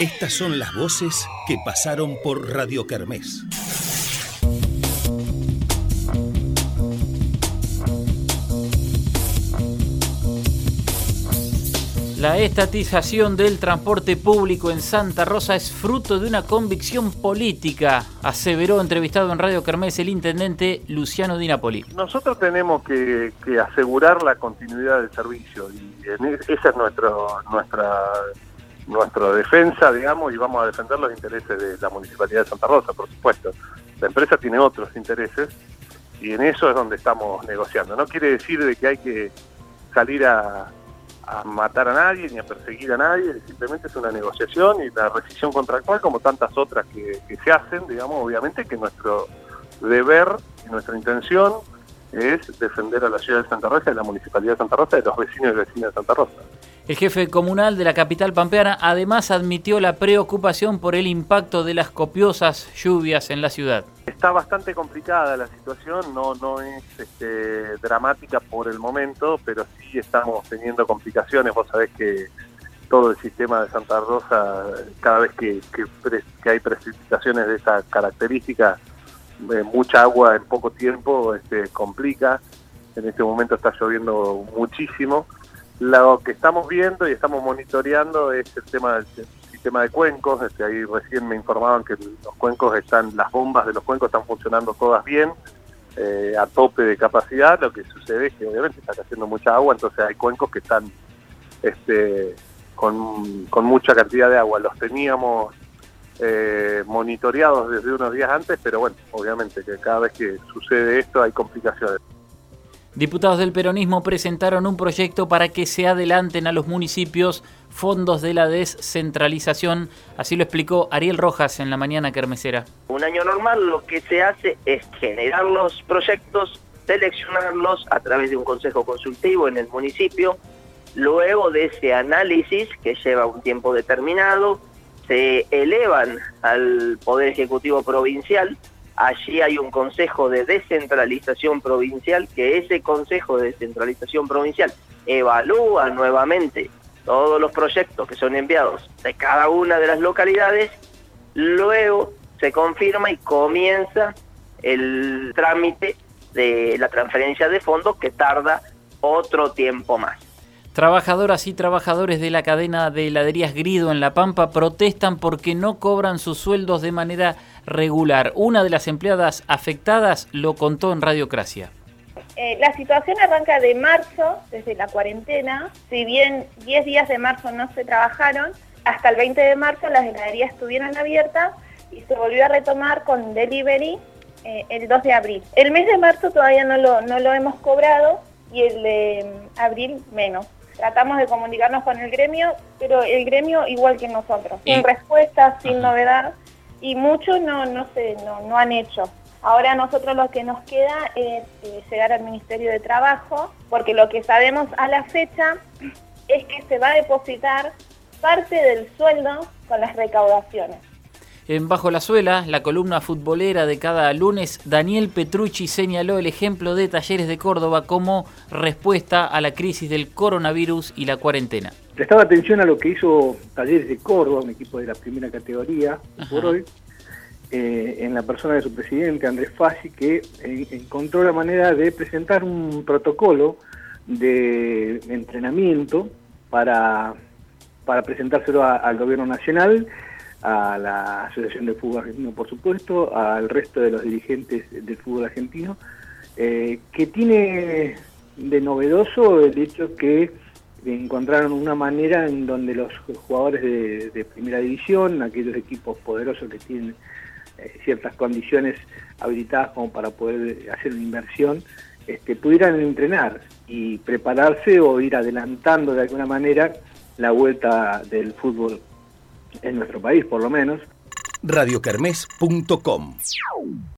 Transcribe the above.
Estas son las voces que pasaron por Radio Kermés. La estatización del transporte público en Santa Rosa es fruto de una convicción política, aseveró entrevistado en Radio Kermés el intendente Luciano Di Napoli. Nosotros tenemos que, asegurar la continuidad del servicio y esa es nuestro, nuestra, nuestra defensa, digamos, y vamos a defender los intereses de la Municipalidad de Santa Rosa, por supuesto. La empresa tiene otros intereses y en eso es donde estamos negociando. No quiere decir de que hay que salir a a matar a nadie ni a perseguir a nadie, simplemente es una negociación y la rescisión contractual como tantas otras que, se hacen, digamos, obviamente que nuestro deber y nuestra intención es defender a la ciudad de Santa Rosa, de la municipalidad de Santa Rosa, de los vecinos y vecinas de Santa Rosa. El jefe comunal de la capital pampeana además admitió la preocupación por el impacto de las copiosas lluvias en la ciudad. Está bastante complicada la situación, no, no es este, dramática por el momento, pero sí estamos teniendo complicaciones. Vos sabés que todo el sistema de Santa Rosa, cada vez que, hay precipitaciones de esta característica, eh, mucha agua en poco tiempo este, complica. En este momento está lloviendo muchísimo lo que estamos viendo y estamos monitoreando es el tema del sistema de cuencos. Este, ahí recién me informaban que los cuencos están, las bombas de los cuencos están funcionando todas bien, eh, a tope de capacidad. Lo que sucede es que obviamente está cayendo mucha agua, entonces hay cuencos que están este, con, mucha cantidad de agua. Los teníamos eh, monitoreados desde unos días antes, pero bueno, obviamente que cada vez que sucede esto hay complicaciones. Diputados del peronismo presentaron un proyecto para que se adelanten a los municipios fondos de la descentralización. Así lo explicó Ariel Rojas en la mañana kermesera. Un año normal lo que se hace es generar los proyectos, seleccionarlos a través de un consejo consultivo en el municipio. Luego de ese análisis, que lleva un tiempo determinado, se elevan al Poder Ejecutivo Provincial allí hay un consejo de descentralización provincial, que ese consejo de descentralización provincial evalúa nuevamente todos los proyectos que son enviados de cada una de las localidades, luego se confirma y comienza el trámite de la transferencia de fondos que tarda otro tiempo más. Trabajadoras y trabajadores de la cadena de heladerías Grido en La Pampa protestan porque no cobran sus sueldos de manera regular. Una de las empleadas afectadas lo contó en Radiocracia. Eh, la situación arranca de marzo, desde la cuarentena. Si bien 10 días de marzo no se trabajaron, hasta el 20 de marzo las heladerías estuvieron abiertas y se volvió a retomar con delivery eh, el 2 de abril. El mes de marzo todavía no lo, no lo hemos cobrado y el de abril menos tratamos de comunicarnos con el gremio, pero el gremio igual que nosotros, sin respuesta, sin novedad, y muchos no, no, sé, no, no han hecho. Ahora nosotros lo que nos queda es eh, llegar al Ministerio de Trabajo, porque lo que sabemos a la fecha es que se va a depositar parte del sueldo con las recaudaciones. En Bajo la Suela, la columna futbolera de cada lunes, Daniel Petrucci señaló el ejemplo de Talleres de Córdoba como respuesta a la crisis del coronavirus y la cuarentena. Prestaba atención a lo que hizo Talleres de Córdoba, un equipo de la primera categoría, por hoy, eh, en la persona de su presidente, Andrés Fassi, que encontró la manera de presentar un protocolo de entrenamiento para, para presentárselo al gobierno nacional a la Asociación de Fútbol Argentino, por supuesto, al resto de los dirigentes del fútbol argentino, eh, que tiene de novedoso el hecho que encontraron una manera en donde los jugadores de, primera división, aquellos equipos poderosos que tienen eh, ciertas condiciones habilitadas como para poder hacer una inversión, este, pudieran entrenar y prepararse o ir adelantando de alguna manera la vuelta del fútbol en nuestro país por lo menos. radiocarmes.com